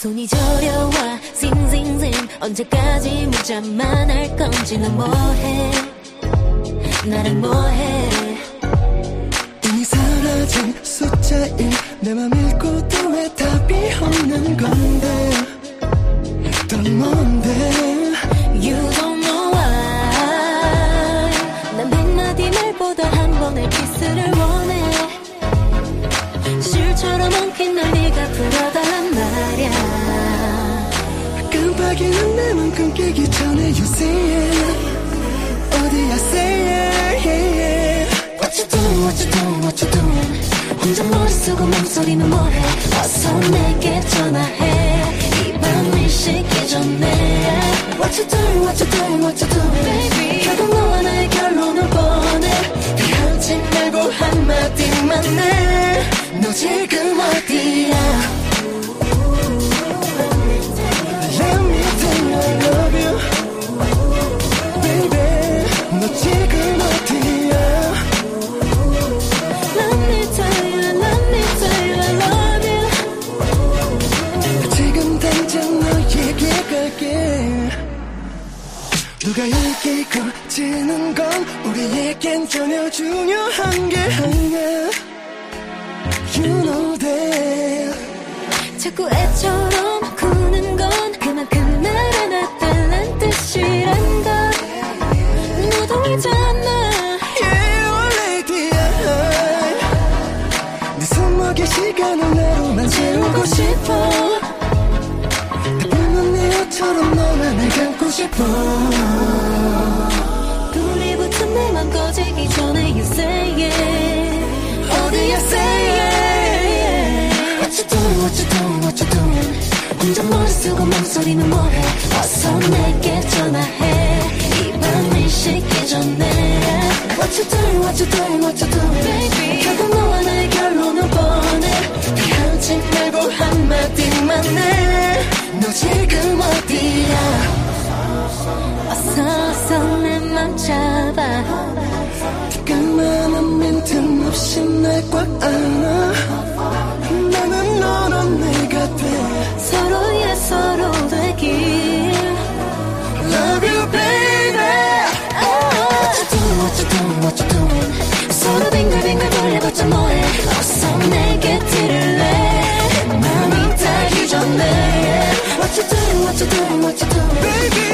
손이 저려와 싱싱싱 언제까지 문자만 할 건지 넌 뭐해? 나랑 뭐해? 이미 사라진 숫자인 내 맘 읽고도 왜 답이 없는 건데? 넌 뭔데 깨기 전에 you say it 어디야 say it yeah, yeah. What you doing what you doing what you doing 혼자 머리 쓰고 몸소리는 뭐해 어서 내게 전화해 이 밤이 식기 전에 What you doing what you doing what you doing Baby 결국 너와 나의 결론을 보내 피하지 말고 한마디만 해너 지금 어디야 누가 이기고 지는 건 우리에겐 전혀 중요한 게 아니야. You know that. 자꾸 애처럼 구는 건 그만큼 날 안아달란 뜻이란 걸. 알잖아. Yeah, oh lady 네 손목에 시간을 나로만 채우고 싶어 감고 싶어 불이 붙은 내맘 꺼지기 전에 you say it 어디야 say it What you doing what you doing what you doing 혼자 머리 쓰고 몸소리는 뭐해 어서 내게 전화해 이 밤이 식기 전에 What you doing what you doing what you doing 잡아 까만한 민틈 없이 날꽉 안아 나는 너란 내가 돼 서로의 서로 되길 Love you baby What you doing what you doing what you doing 서로 빙글빙글 돌려봤자 뭐해 어서 내게 들을래 맘이 다 휴전해 What you doing what you doing what you doing baby